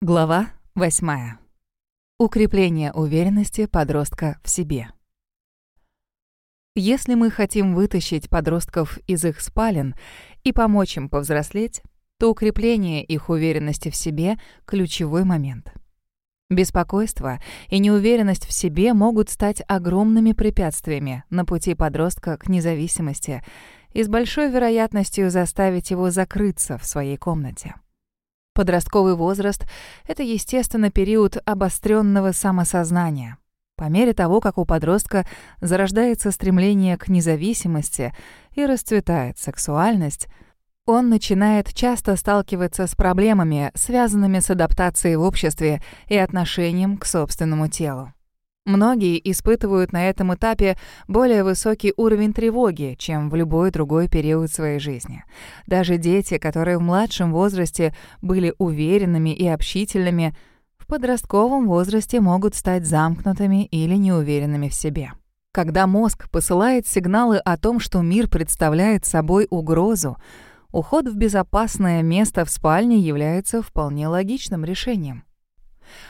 Глава 8. Укрепление уверенности подростка в себе. Если мы хотим вытащить подростков из их спален и помочь им повзрослеть, то укрепление их уверенности в себе — ключевой момент. Беспокойство и неуверенность в себе могут стать огромными препятствиями на пути подростка к независимости и с большой вероятностью заставить его закрыться в своей комнате. Подростковый возраст — это, естественно, период обостренного самосознания. По мере того, как у подростка зарождается стремление к независимости и расцветает сексуальность, он начинает часто сталкиваться с проблемами, связанными с адаптацией в обществе и отношением к собственному телу. Многие испытывают на этом этапе более высокий уровень тревоги, чем в любой другой период своей жизни. Даже дети, которые в младшем возрасте были уверенными и общительными, в подростковом возрасте могут стать замкнутыми или неуверенными в себе. Когда мозг посылает сигналы о том, что мир представляет собой угрозу, уход в безопасное место в спальне является вполне логичным решением.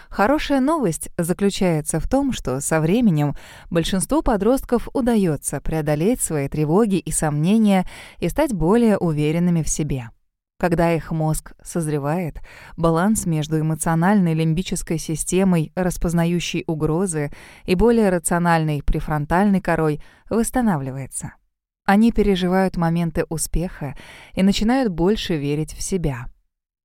Хорошая новость заключается в том, что со временем большинству подростков удается преодолеть свои тревоги и сомнения и стать более уверенными в себе. Когда их мозг созревает, баланс между эмоциональной лимбической системой, распознающей угрозы, и более рациональной префронтальной корой восстанавливается. Они переживают моменты успеха и начинают больше верить в себя —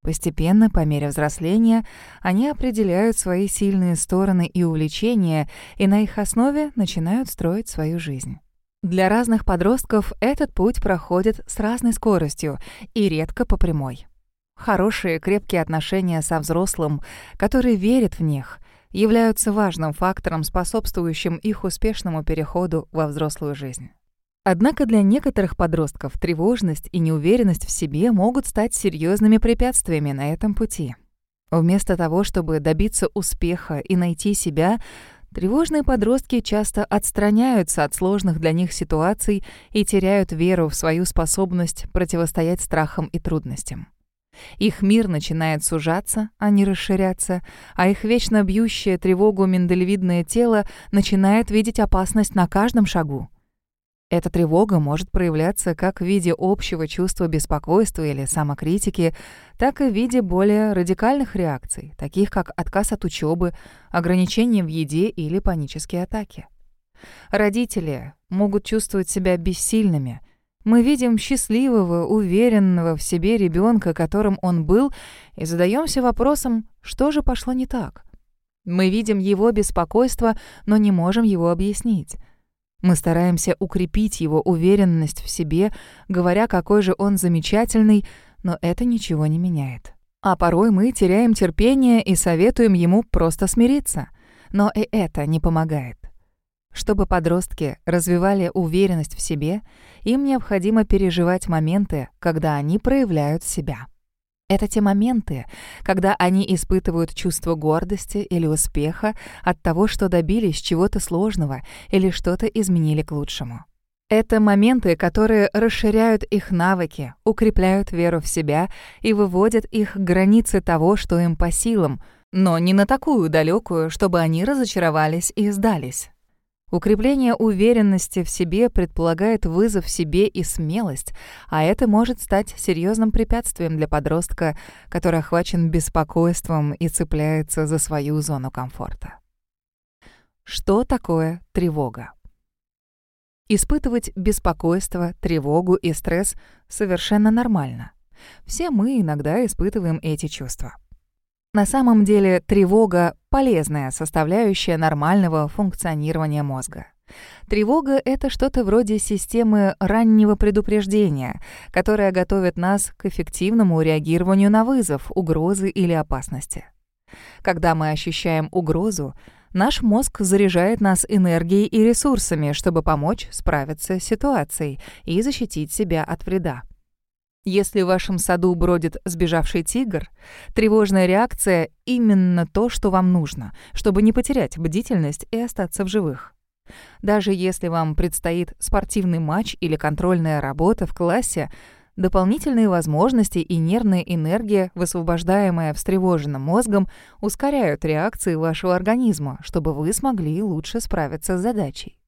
Постепенно, по мере взросления, они определяют свои сильные стороны и увлечения и на их основе начинают строить свою жизнь. Для разных подростков этот путь проходит с разной скоростью и редко по прямой. Хорошие, крепкие отношения со взрослым, который верит в них, являются важным фактором, способствующим их успешному переходу во взрослую жизнь. Однако для некоторых подростков тревожность и неуверенность в себе могут стать серьезными препятствиями на этом пути. Вместо того, чтобы добиться успеха и найти себя, тревожные подростки часто отстраняются от сложных для них ситуаций и теряют веру в свою способность противостоять страхам и трудностям. Их мир начинает сужаться, а не расширяться, а их вечно бьющее тревогу миндалевидное тело начинает видеть опасность на каждом шагу. Эта тревога может проявляться как в виде общего чувства беспокойства или самокритики, так и в виде более радикальных реакций, таких как отказ от учебы, ограничения в еде или панические атаки. Родители могут чувствовать себя бессильными. Мы видим счастливого, уверенного в себе ребенка, которым он был, и задаемся вопросом, что же пошло не так. Мы видим его беспокойство, но не можем его объяснить. Мы стараемся укрепить его уверенность в себе, говоря, какой же он замечательный, но это ничего не меняет. А порой мы теряем терпение и советуем ему просто смириться. Но и это не помогает. Чтобы подростки развивали уверенность в себе, им необходимо переживать моменты, когда они проявляют себя. Это те моменты, когда они испытывают чувство гордости или успеха от того, что добились чего-то сложного или что-то изменили к лучшему. Это моменты, которые расширяют их навыки, укрепляют веру в себя и выводят их к границе того, что им по силам, но не на такую далекую, чтобы они разочаровались и сдались. Укрепление уверенности в себе предполагает вызов себе и смелость, а это может стать серьезным препятствием для подростка, который охвачен беспокойством и цепляется за свою зону комфорта. Что такое тревога? Испытывать беспокойство, тревогу и стресс совершенно нормально. Все мы иногда испытываем эти чувства. На самом деле тревога — полезная составляющая нормального функционирования мозга. Тревога — это что-то вроде системы раннего предупреждения, которая готовит нас к эффективному реагированию на вызов, угрозы или опасности. Когда мы ощущаем угрозу, наш мозг заряжает нас энергией и ресурсами, чтобы помочь справиться с ситуацией и защитить себя от вреда. Если в вашем саду бродит сбежавший тигр, тревожная реакция — именно то, что вам нужно, чтобы не потерять бдительность и остаться в живых. Даже если вам предстоит спортивный матч или контрольная работа в классе, Дополнительные возможности и нервная энергия, высвобождаемая встревоженным мозгом, ускоряют реакции вашего организма, чтобы вы смогли лучше справиться с задачей.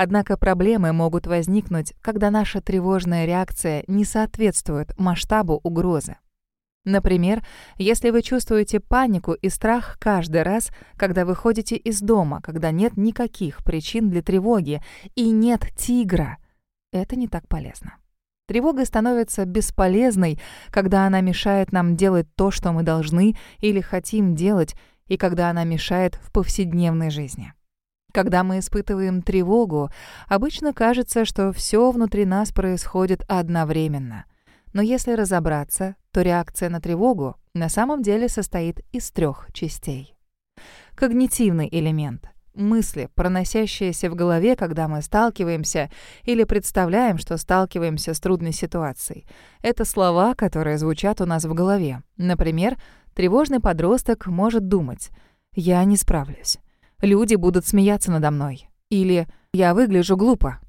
Однако проблемы могут возникнуть, когда наша тревожная реакция не соответствует масштабу угрозы. Например, если вы чувствуете панику и страх каждый раз, когда выходите из дома, когда нет никаких причин для тревоги и нет тигра, это не так полезно. Тревога становится бесполезной, когда она мешает нам делать то, что мы должны или хотим делать, и когда она мешает в повседневной жизни. Когда мы испытываем тревогу, обычно кажется, что все внутри нас происходит одновременно. Но если разобраться, то реакция на тревогу на самом деле состоит из трех частей. Когнитивный элемент — мысли, проносящиеся в голове, когда мы сталкиваемся или представляем, что сталкиваемся с трудной ситуацией. Это слова, которые звучат у нас в голове. Например, тревожный подросток может думать «я не справлюсь», «люди будут смеяться надо мной» или «я выгляжу глупо».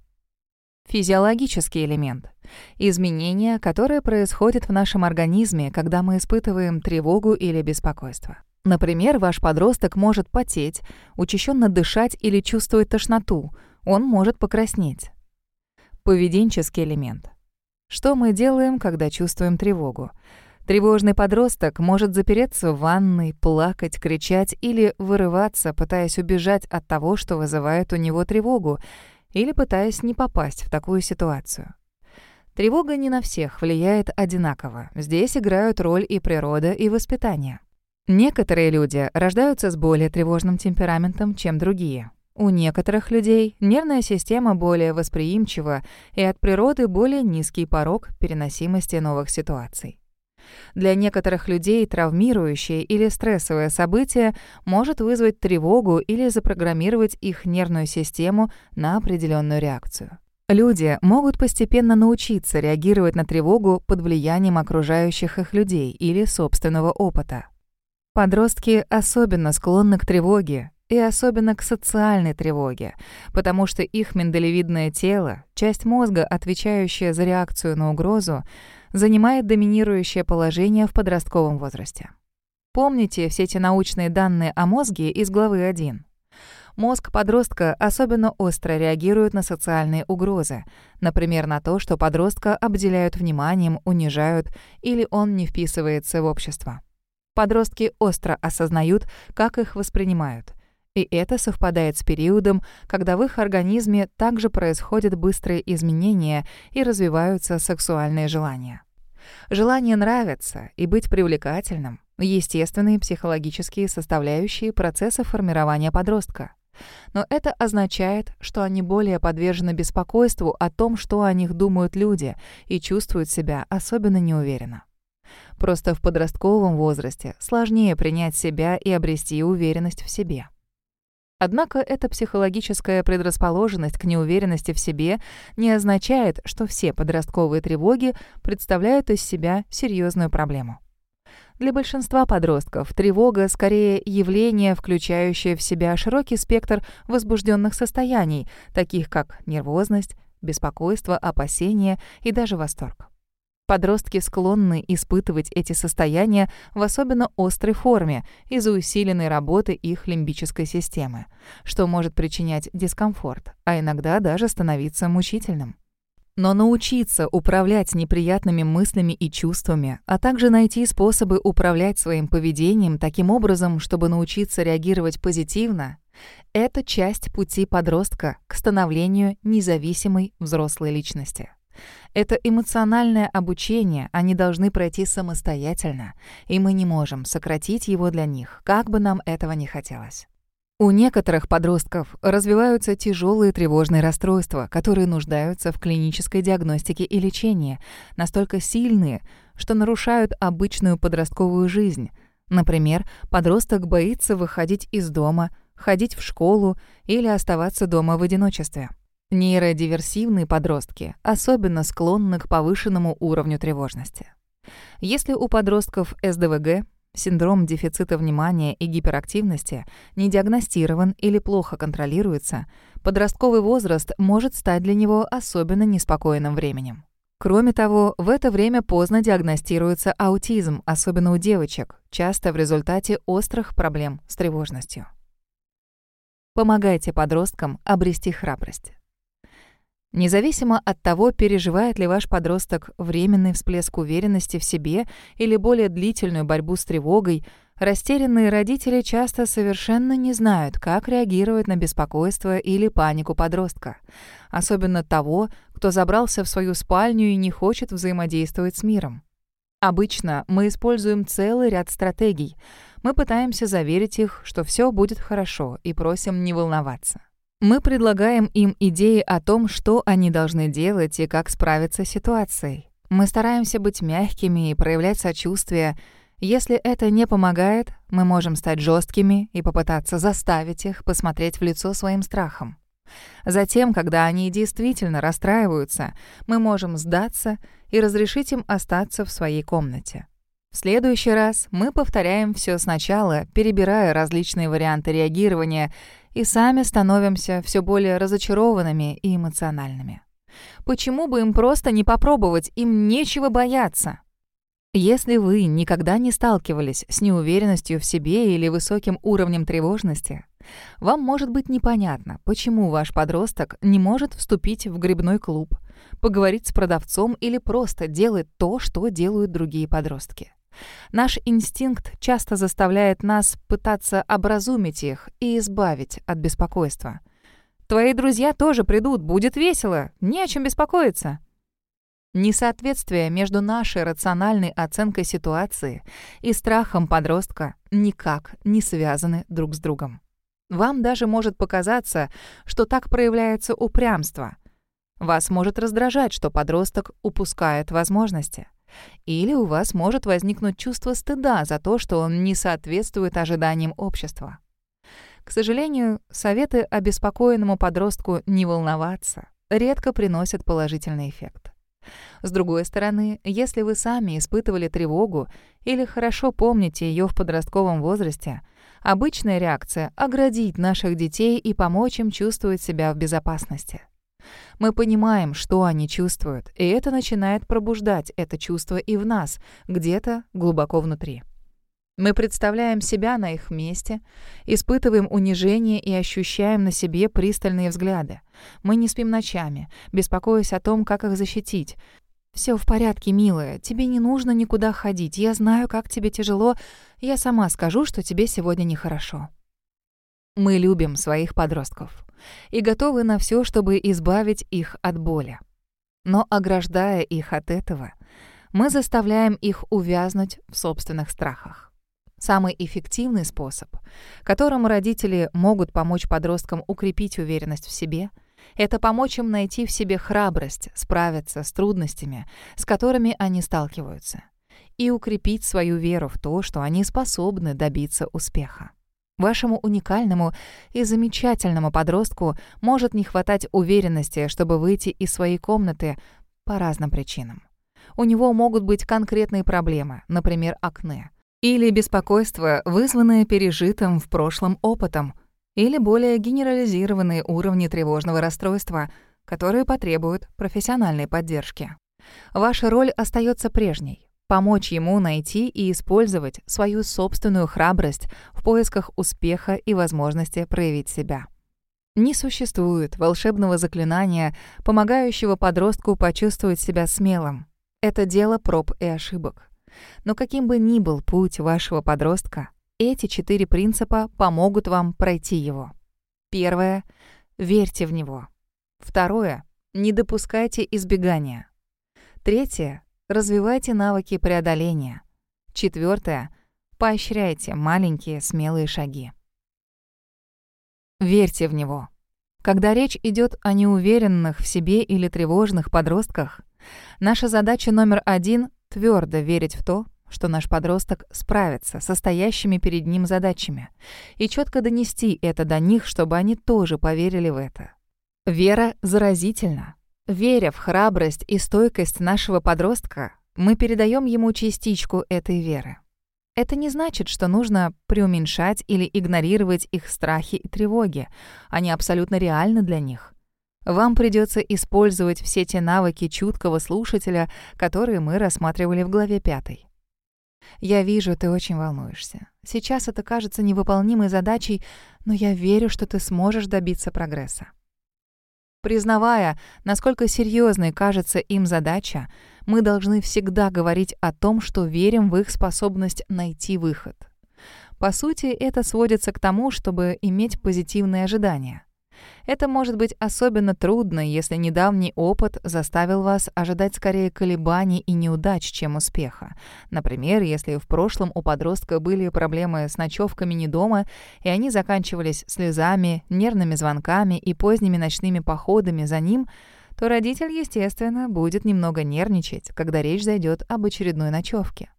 Физиологический элемент — изменения, которые происходят в нашем организме, когда мы испытываем тревогу или беспокойство. Например, ваш подросток может потеть, учащенно дышать или чувствовать тошноту. Он может покраснеть. Поведенческий элемент. Что мы делаем, когда чувствуем тревогу? Тревожный подросток может запереться в ванной, плакать, кричать или вырываться, пытаясь убежать от того, что вызывает у него тревогу, или пытаясь не попасть в такую ситуацию. Тревога не на всех влияет одинаково. Здесь играют роль и природа, и воспитание. Некоторые люди рождаются с более тревожным темпераментом, чем другие. У некоторых людей нервная система более восприимчива и от природы более низкий порог переносимости новых ситуаций. Для некоторых людей травмирующее или стрессовое событие может вызвать тревогу или запрограммировать их нервную систему на определенную реакцию. Люди могут постепенно научиться реагировать на тревогу под влиянием окружающих их людей или собственного опыта. Подростки особенно склонны к тревоге, и особенно к социальной тревоге, потому что их миндалевидное тело, часть мозга, отвечающая за реакцию на угрозу, занимает доминирующее положение в подростковом возрасте. Помните все эти научные данные о мозге из главы 1. Мозг подростка особенно остро реагирует на социальные угрозы, например, на то, что подростка обделяют вниманием, унижают или он не вписывается в общество. Подростки остро осознают, как их воспринимают. И это совпадает с периодом, когда в их организме также происходят быстрые изменения и развиваются сексуальные желания. Желание нравиться и быть привлекательным — естественные психологические составляющие процесса формирования подростка. Но это означает, что они более подвержены беспокойству о том, что о них думают люди, и чувствуют себя особенно неуверенно. Просто в подростковом возрасте сложнее принять себя и обрести уверенность в себе. Однако эта психологическая предрасположенность к неуверенности в себе не означает, что все подростковые тревоги представляют из себя серьезную проблему. Для большинства подростков тревога скорее явление, включающее в себя широкий спектр возбужденных состояний, таких как нервозность, беспокойство, опасение и даже восторг. Подростки склонны испытывать эти состояния в особенно острой форме из-за усиленной работы их лимбической системы, что может причинять дискомфорт, а иногда даже становиться мучительным. Но научиться управлять неприятными мыслями и чувствами, а также найти способы управлять своим поведением таким образом, чтобы научиться реагировать позитивно, это часть пути подростка к становлению независимой взрослой личности. Это эмоциональное обучение они должны пройти самостоятельно, и мы не можем сократить его для них, как бы нам этого не хотелось. У некоторых подростков развиваются тяжелые тревожные расстройства, которые нуждаются в клинической диагностике и лечении, настолько сильные, что нарушают обычную подростковую жизнь. Например, подросток боится выходить из дома, ходить в школу или оставаться дома в одиночестве. Нейродиверсивные подростки особенно склонны к повышенному уровню тревожности. Если у подростков СДВГ, синдром дефицита внимания и гиперактивности, не диагностирован или плохо контролируется, подростковый возраст может стать для него особенно неспокойным временем. Кроме того, в это время поздно диагностируется аутизм, особенно у девочек, часто в результате острых проблем с тревожностью. Помогайте подросткам обрести храбрость. Независимо от того, переживает ли ваш подросток временный всплеск уверенности в себе или более длительную борьбу с тревогой, растерянные родители часто совершенно не знают, как реагировать на беспокойство или панику подростка, особенно того, кто забрался в свою спальню и не хочет взаимодействовать с миром. Обычно мы используем целый ряд стратегий. Мы пытаемся заверить их, что все будет хорошо, и просим не волноваться. Мы предлагаем им идеи о том, что они должны делать и как справиться с ситуацией. Мы стараемся быть мягкими и проявлять сочувствие. Если это не помогает, мы можем стать жесткими и попытаться заставить их посмотреть в лицо своим страхом. Затем, когда они действительно расстраиваются, мы можем сдаться и разрешить им остаться в своей комнате. В следующий раз мы повторяем все сначала, перебирая различные варианты реагирования, и сами становимся все более разочарованными и эмоциональными. Почему бы им просто не попробовать? Им нечего бояться. Если вы никогда не сталкивались с неуверенностью в себе или высоким уровнем тревожности, вам может быть непонятно, почему ваш подросток не может вступить в грибной клуб, поговорить с продавцом или просто делать то, что делают другие подростки. Наш инстинкт часто заставляет нас пытаться образумить их и избавить от беспокойства. «Твои друзья тоже придут, будет весело, не о чем беспокоиться». Несоответствие между нашей рациональной оценкой ситуации и страхом подростка никак не связаны друг с другом. Вам даже может показаться, что так проявляется упрямство. Вас может раздражать, что подросток упускает возможности. Или у вас может возникнуть чувство стыда за то, что он не соответствует ожиданиям общества. К сожалению, советы обеспокоенному подростку не волноваться редко приносят положительный эффект. С другой стороны, если вы сами испытывали тревогу или хорошо помните ее в подростковом возрасте, обычная реакция — оградить наших детей и помочь им чувствовать себя в безопасности. Мы понимаем, что они чувствуют, и это начинает пробуждать это чувство и в нас, где-то глубоко внутри. Мы представляем себя на их месте, испытываем унижение и ощущаем на себе пристальные взгляды. Мы не спим ночами, беспокоясь о том, как их защитить. «Все в порядке, милая, тебе не нужно никуда ходить. Я знаю, как тебе тяжело. Я сама скажу, что тебе сегодня нехорошо». Мы любим своих подростков и готовы на все, чтобы избавить их от боли. Но ограждая их от этого, мы заставляем их увязнуть в собственных страхах. Самый эффективный способ, которым родители могут помочь подросткам укрепить уверенность в себе, это помочь им найти в себе храбрость, справиться с трудностями, с которыми они сталкиваются, и укрепить свою веру в то, что они способны добиться успеха. Вашему уникальному и замечательному подростку может не хватать уверенности, чтобы выйти из своей комнаты по разным причинам. У него могут быть конкретные проблемы, например, акне, или беспокойство, вызванное пережитым в прошлом опытом, или более генерализированные уровни тревожного расстройства, которые потребуют профессиональной поддержки. Ваша роль остается прежней помочь ему найти и использовать свою собственную храбрость в поисках успеха и возможности проявить себя. Не существует волшебного заклинания, помогающего подростку почувствовать себя смелым. Это дело проб и ошибок. Но каким бы ни был путь вашего подростка, эти четыре принципа помогут вам пройти его. Первое — верьте в него. Второе — не допускайте избегания. Третье Развивайте навыки преодоления. Четвертое. Поощряйте маленькие смелые шаги. Верьте в него. Когда речь идет о неуверенных в себе или тревожных подростках, наша задача номер один — твердо верить в то, что наш подросток справится со стоящими перед ним задачами, и четко донести это до них, чтобы они тоже поверили в это. Вера заразительна. Веря в храбрость и стойкость нашего подростка, мы передаем ему частичку этой веры. Это не значит, что нужно преуменьшать или игнорировать их страхи и тревоги. Они абсолютно реальны для них. Вам придется использовать все те навыки чуткого слушателя, которые мы рассматривали в главе 5. Я вижу, ты очень волнуешься. Сейчас это кажется невыполнимой задачей, но я верю, что ты сможешь добиться прогресса. Признавая, насколько серьезной кажется им задача, мы должны всегда говорить о том, что верим в их способность найти выход. По сути, это сводится к тому, чтобы иметь позитивные ожидания. Это может быть особенно трудно, если недавний опыт заставил вас ожидать скорее колебаний и неудач, чем успеха. Например, если в прошлом у подростка были проблемы с ночевками не дома, и они заканчивались слезами, нервными звонками и поздними ночными походами за ним, то родитель, естественно, будет немного нервничать, когда речь зайдет об очередной ночевке.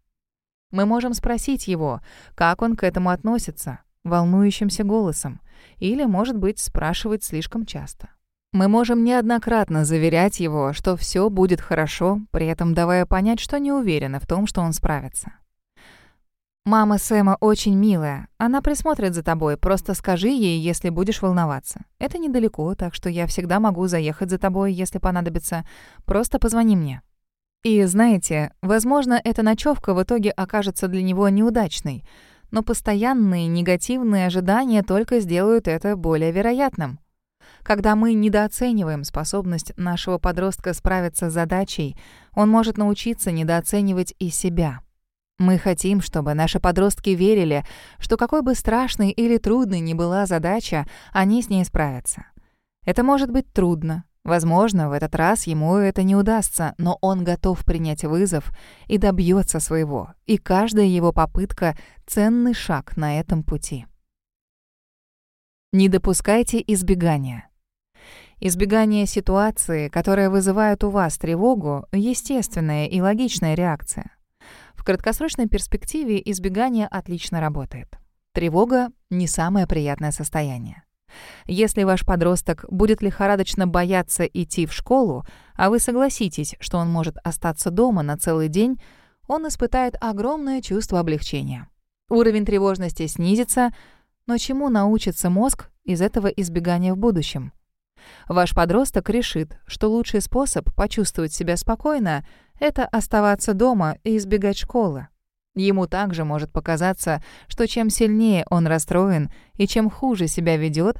Мы можем спросить его, как он к этому относится, волнующимся голосом, или, может быть, спрашивать слишком часто. Мы можем неоднократно заверять его, что все будет хорошо, при этом давая понять, что не уверены в том, что он справится. «Мама Сэма очень милая. Она присмотрит за тобой. Просто скажи ей, если будешь волноваться. Это недалеко, так что я всегда могу заехать за тобой, если понадобится. Просто позвони мне». И знаете, возможно, эта ночевка в итоге окажется для него неудачной — но постоянные негативные ожидания только сделают это более вероятным. Когда мы недооцениваем способность нашего подростка справиться с задачей, он может научиться недооценивать и себя. Мы хотим, чтобы наши подростки верили, что какой бы страшной или трудной ни была задача, они с ней справятся. Это может быть трудно, Возможно, в этот раз ему это не удастся, но он готов принять вызов и добьется своего, и каждая его попытка — ценный шаг на этом пути. Не допускайте избегания. Избегание ситуации, которая вызывает у вас тревогу, естественная и логичная реакция. В краткосрочной перспективе избегание отлично работает. Тревога — не самое приятное состояние. Если ваш подросток будет лихорадочно бояться идти в школу, а вы согласитесь, что он может остаться дома на целый день, он испытает огромное чувство облегчения. Уровень тревожности снизится, но чему научится мозг из этого избегания в будущем? Ваш подросток решит, что лучший способ почувствовать себя спокойно — это оставаться дома и избегать школы. Ему также может показаться, что чем сильнее он расстроен и чем хуже себя ведет,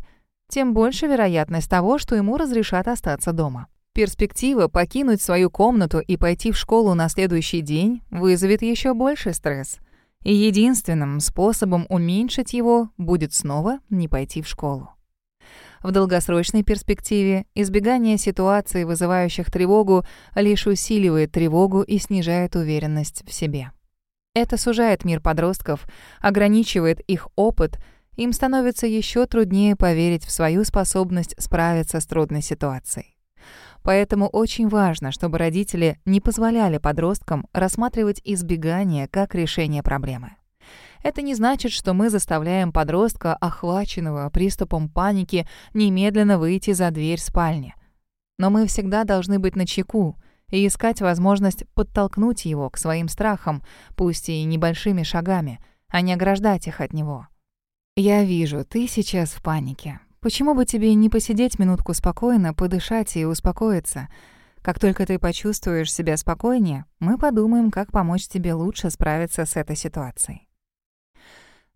тем больше вероятность того, что ему разрешат остаться дома. Перспектива покинуть свою комнату и пойти в школу на следующий день вызовет еще больше стресс. И единственным способом уменьшить его будет снова не пойти в школу. В долгосрочной перспективе избегание ситуаций, вызывающих тревогу, лишь усиливает тревогу и снижает уверенность в себе. Это сужает мир подростков, ограничивает их опыт, им становится еще труднее поверить в свою способность справиться с трудной ситуацией. Поэтому очень важно, чтобы родители не позволяли подросткам рассматривать избегание как решение проблемы. Это не значит, что мы заставляем подростка, охваченного приступом паники, немедленно выйти за дверь спальни. Но мы всегда должны быть начеку, и искать возможность подтолкнуть его к своим страхам, пусть и небольшими шагами, а не ограждать их от него. «Я вижу, ты сейчас в панике. Почему бы тебе не посидеть минутку спокойно, подышать и успокоиться? Как только ты почувствуешь себя спокойнее, мы подумаем, как помочь тебе лучше справиться с этой ситуацией».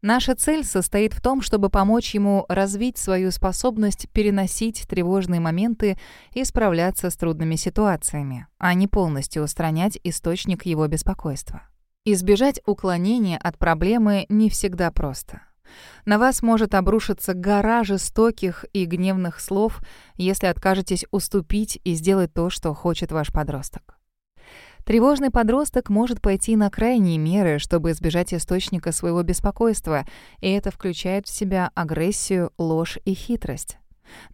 Наша цель состоит в том, чтобы помочь ему развить свою способность переносить тревожные моменты и справляться с трудными ситуациями, а не полностью устранять источник его беспокойства. Избежать уклонения от проблемы не всегда просто. На вас может обрушиться гора жестоких и гневных слов, если откажетесь уступить и сделать то, что хочет ваш подросток. Тревожный подросток может пойти на крайние меры, чтобы избежать источника своего беспокойства, и это включает в себя агрессию, ложь и хитрость.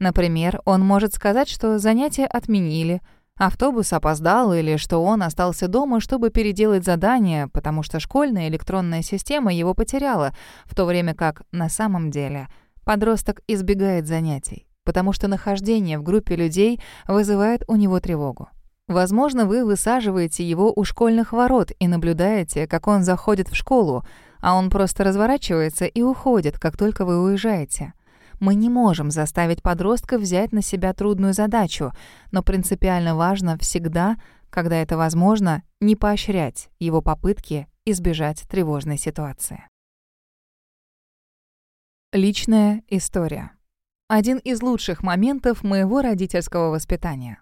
Например, он может сказать, что занятия отменили, автобус опоздал или что он остался дома, чтобы переделать задание, потому что школьная электронная система его потеряла, в то время как на самом деле подросток избегает занятий, потому что нахождение в группе людей вызывает у него тревогу. Возможно, вы высаживаете его у школьных ворот и наблюдаете, как он заходит в школу, а он просто разворачивается и уходит, как только вы уезжаете. Мы не можем заставить подростка взять на себя трудную задачу, но принципиально важно всегда, когда это возможно, не поощрять его попытки избежать тревожной ситуации. Личная история. Один из лучших моментов моего родительского воспитания.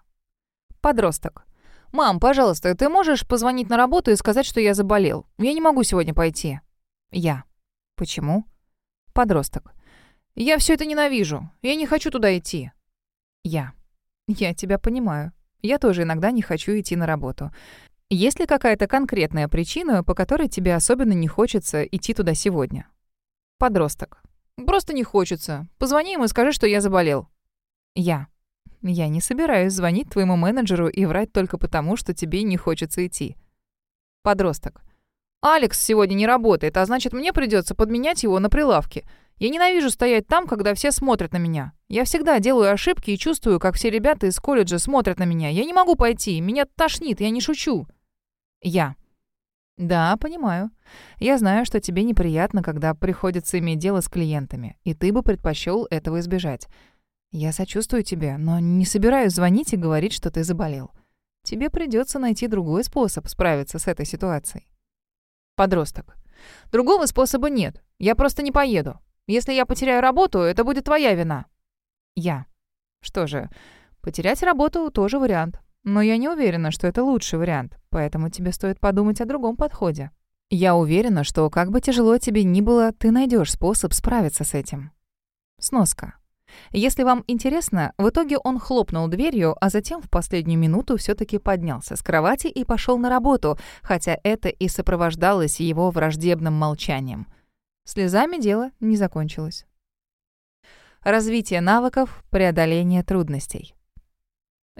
Подросток. «Мам, пожалуйста, ты можешь позвонить на работу и сказать, что я заболел? Я не могу сегодня пойти». Я. «Почему?» Подросток. «Я все это ненавижу. Я не хочу туда идти». Я. «Я тебя понимаю. Я тоже иногда не хочу идти на работу. Есть ли какая-то конкретная причина, по которой тебе особенно не хочется идти туда сегодня?» Подросток. «Просто не хочется. Позвони ему и скажи, что я заболел». Я. Я не собираюсь звонить твоему менеджеру и врать только потому, что тебе не хочется идти. Подросток. Алекс сегодня не работает, а значит, мне придется подменять его на прилавке. Я ненавижу стоять там, когда все смотрят на меня. Я всегда делаю ошибки и чувствую, как все ребята из колледжа смотрят на меня. Я не могу пойти, меня тошнит, я не шучу. Я. Да, понимаю. Я знаю, что тебе неприятно, когда приходится иметь дело с клиентами, и ты бы предпочел этого избежать. Я сочувствую тебе, но не собираюсь звонить и говорить, что ты заболел. Тебе придется найти другой способ справиться с этой ситуацией. Подросток. Другого способа нет. Я просто не поеду. Если я потеряю работу, это будет твоя вина. Я. Что же, потерять работу тоже вариант. Но я не уверена, что это лучший вариант, поэтому тебе стоит подумать о другом подходе. Я уверена, что как бы тяжело тебе ни было, ты найдешь способ справиться с этим. Сноска. Если вам интересно, в итоге он хлопнул дверью, а затем в последнюю минуту все таки поднялся с кровати и пошел на работу, хотя это и сопровождалось его враждебным молчанием. Слезами дело не закончилось. Развитие навыков преодоления трудностей.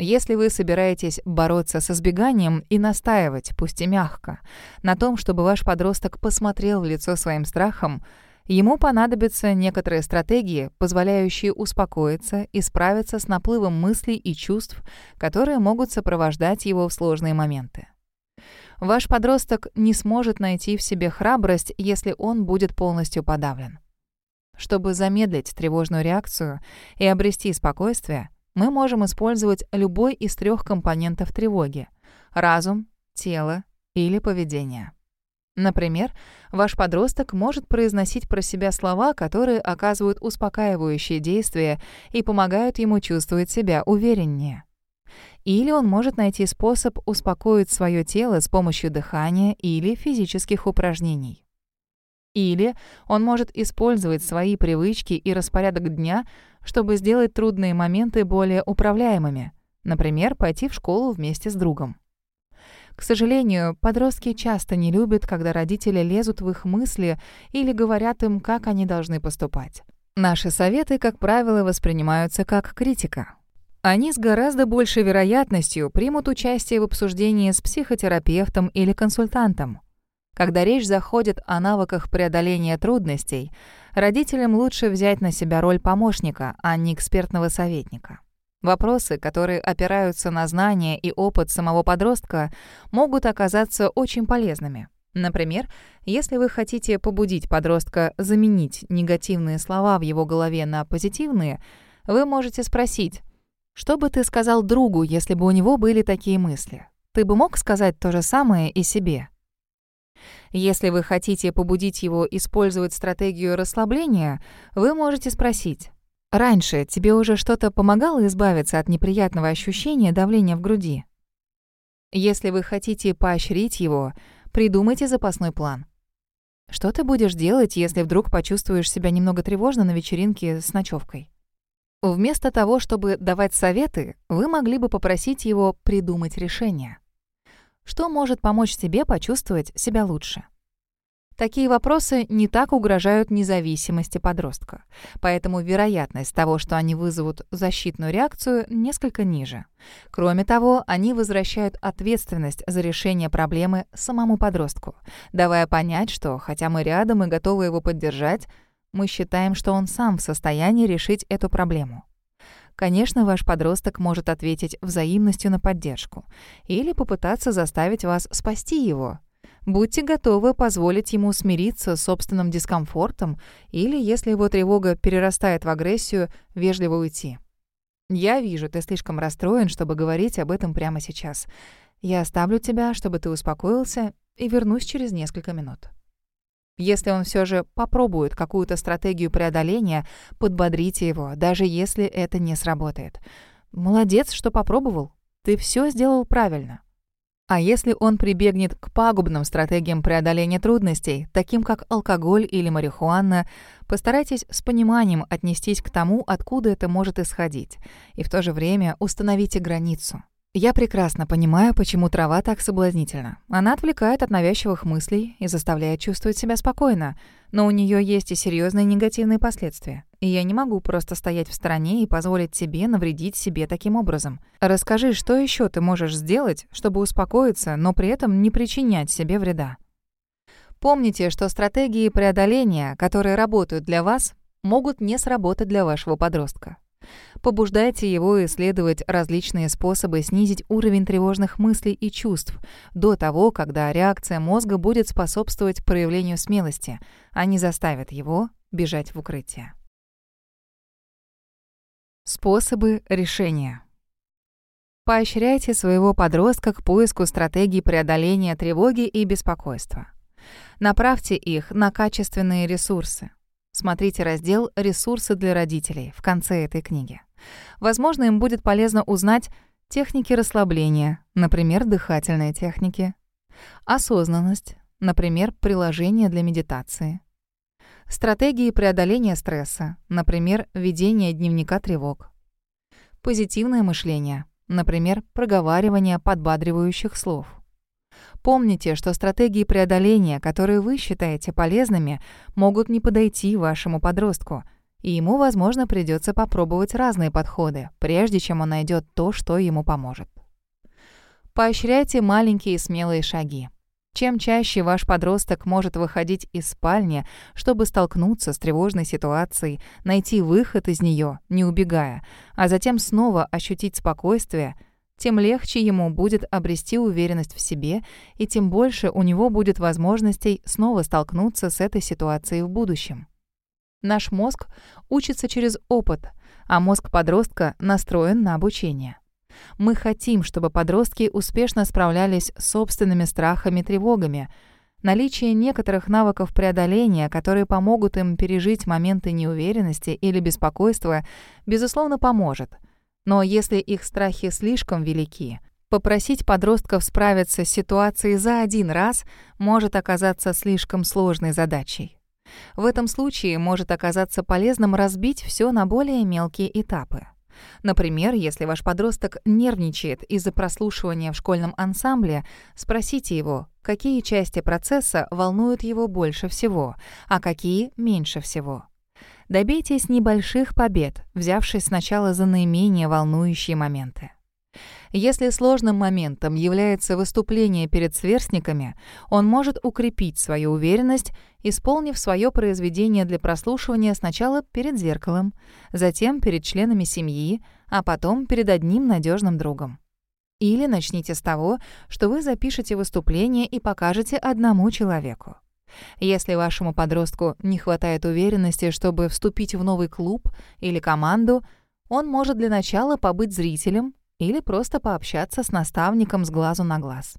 Если вы собираетесь бороться со сбеганием и настаивать, пусть и мягко, на том, чтобы ваш подросток посмотрел в лицо своим страхом, Ему понадобятся некоторые стратегии, позволяющие успокоиться и справиться с наплывом мыслей и чувств, которые могут сопровождать его в сложные моменты. Ваш подросток не сможет найти в себе храбрость, если он будет полностью подавлен. Чтобы замедлить тревожную реакцию и обрести спокойствие, мы можем использовать любой из трех компонентов тревоги — разум, тело или поведение. Например, ваш подросток может произносить про себя слова, которые оказывают успокаивающее действие и помогают ему чувствовать себя увереннее. Или он может найти способ успокоить свое тело с помощью дыхания или физических упражнений. Или он может использовать свои привычки и распорядок дня, чтобы сделать трудные моменты более управляемыми, например, пойти в школу вместе с другом. К сожалению, подростки часто не любят, когда родители лезут в их мысли или говорят им, как они должны поступать. Наши советы, как правило, воспринимаются как критика. Они с гораздо большей вероятностью примут участие в обсуждении с психотерапевтом или консультантом. Когда речь заходит о навыках преодоления трудностей, родителям лучше взять на себя роль помощника, а не экспертного советника. Вопросы, которые опираются на знания и опыт самого подростка, могут оказаться очень полезными. Например, если вы хотите побудить подростка заменить негативные слова в его голове на позитивные, вы можете спросить, что бы ты сказал другу, если бы у него были такие мысли? Ты бы мог сказать то же самое и себе? Если вы хотите побудить его использовать стратегию расслабления, вы можете спросить, Раньше тебе уже что-то помогало избавиться от неприятного ощущения давления в груди? Если вы хотите поощрить его, придумайте запасной план. Что ты будешь делать, если вдруг почувствуешь себя немного тревожно на вечеринке с ночевкой? Вместо того, чтобы давать советы, вы могли бы попросить его придумать решение. Что может помочь тебе почувствовать себя лучше? Такие вопросы не так угрожают независимости подростка, поэтому вероятность того, что они вызовут защитную реакцию, несколько ниже. Кроме того, они возвращают ответственность за решение проблемы самому подростку, давая понять, что, хотя мы рядом и готовы его поддержать, мы считаем, что он сам в состоянии решить эту проблему. Конечно, ваш подросток может ответить взаимностью на поддержку или попытаться заставить вас спасти его, Будьте готовы позволить ему смириться с собственным дискомфортом или, если его тревога перерастает в агрессию, вежливо уйти. «Я вижу, ты слишком расстроен, чтобы говорить об этом прямо сейчас. Я оставлю тебя, чтобы ты успокоился, и вернусь через несколько минут». Если он все же попробует какую-то стратегию преодоления, подбодрите его, даже если это не сработает. Молодец, что попробовал. Ты все сделал правильно. А если он прибегнет к пагубным стратегиям преодоления трудностей, таким как алкоголь или марихуана, постарайтесь с пониманием отнестись к тому, откуда это может исходить, и в то же время установите границу. Я прекрасно понимаю, почему трава так соблазнительна. Она отвлекает от навязчивых мыслей и заставляет чувствовать себя спокойно, но у нее есть и серьезные негативные последствия. И я не могу просто стоять в стороне и позволить тебе навредить себе таким образом. Расскажи, что еще ты можешь сделать, чтобы успокоиться, но при этом не причинять себе вреда. Помните, что стратегии преодоления, которые работают для вас, могут не сработать для вашего подростка. Побуждайте его исследовать различные способы снизить уровень тревожных мыслей и чувств до того, когда реакция мозга будет способствовать проявлению смелости, а не заставит его бежать в укрытие. Способы решения. Поощряйте своего подростка к поиску стратегий преодоления тревоги и беспокойства. Направьте их на качественные ресурсы. Смотрите раздел «Ресурсы для родителей» в конце этой книги. Возможно, им будет полезно узнать техники расслабления, например, дыхательные техники, осознанность, например, приложения для медитации, стратегии преодоления стресса, например, ведение дневника тревог, позитивное мышление, например, проговаривание подбадривающих слов. Помните, что стратегии преодоления, которые вы считаете полезными, могут не подойти вашему подростку — и ему, возможно, придется попробовать разные подходы, прежде чем он найдет то, что ему поможет. Поощряйте маленькие смелые шаги. Чем чаще ваш подросток может выходить из спальни, чтобы столкнуться с тревожной ситуацией, найти выход из нее, не убегая, а затем снова ощутить спокойствие, тем легче ему будет обрести уверенность в себе, и тем больше у него будет возможностей снова столкнуться с этой ситуацией в будущем. Наш мозг учится через опыт, а мозг подростка настроен на обучение. Мы хотим, чтобы подростки успешно справлялись с собственными страхами и тревогами. Наличие некоторых навыков преодоления, которые помогут им пережить моменты неуверенности или беспокойства, безусловно, поможет. Но если их страхи слишком велики, попросить подростков справиться с ситуацией за один раз может оказаться слишком сложной задачей. В этом случае может оказаться полезным разбить все на более мелкие этапы. Например, если ваш подросток нервничает из-за прослушивания в школьном ансамбле, спросите его, какие части процесса волнуют его больше всего, а какие — меньше всего. Добейтесь небольших побед, взявшись сначала за наименее волнующие моменты. Если сложным моментом является выступление перед сверстниками, он может укрепить свою уверенность, исполнив свое произведение для прослушивания сначала перед зеркалом, затем перед членами семьи, а потом перед одним надежным другом. Или начните с того, что вы запишете выступление и покажете одному человеку. Если вашему подростку не хватает уверенности, чтобы вступить в новый клуб или команду, он может для начала побыть зрителем или просто пообщаться с наставником с глазу на глаз.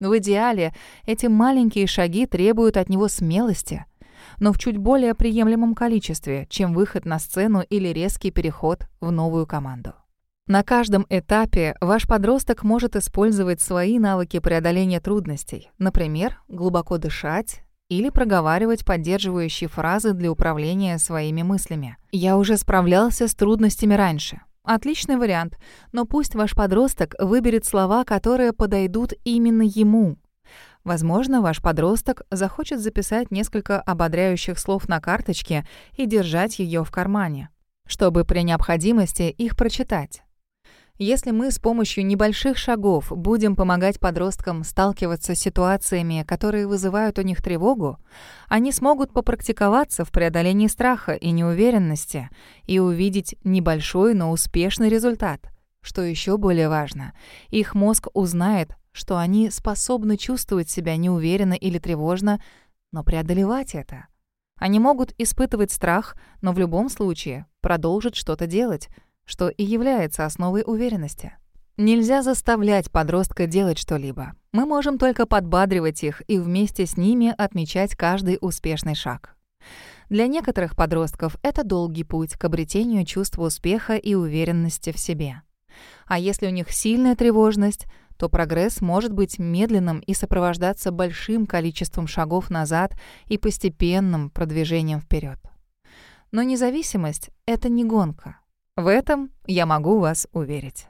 В идеале эти маленькие шаги требуют от него смелости, но в чуть более приемлемом количестве, чем выход на сцену или резкий переход в новую команду. На каждом этапе ваш подросток может использовать свои навыки преодоления трудностей, например, глубоко дышать или проговаривать поддерживающие фразы для управления своими мыслями. «Я уже справлялся с трудностями раньше. Отличный вариант, но пусть ваш подросток выберет слова, которые подойдут именно ему. Возможно, ваш подросток захочет записать несколько ободряющих слов на карточке и держать ее в кармане, чтобы при необходимости их прочитать. Если мы с помощью небольших шагов будем помогать подросткам сталкиваться с ситуациями, которые вызывают у них тревогу, они смогут попрактиковаться в преодолении страха и неуверенности и увидеть небольшой, но успешный результат. Что еще более важно, их мозг узнает, что они способны чувствовать себя неуверенно или тревожно, но преодолевать это. Они могут испытывать страх, но в любом случае продолжат что-то делать, что и является основой уверенности. Нельзя заставлять подростка делать что-либо. Мы можем только подбадривать их и вместе с ними отмечать каждый успешный шаг. Для некоторых подростков это долгий путь к обретению чувства успеха и уверенности в себе. А если у них сильная тревожность, то прогресс может быть медленным и сопровождаться большим количеством шагов назад и постепенным продвижением вперед. Но независимость — это не гонка. В этом я могу вас уверить.